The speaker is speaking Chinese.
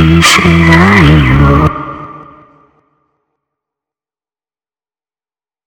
你是哪一路？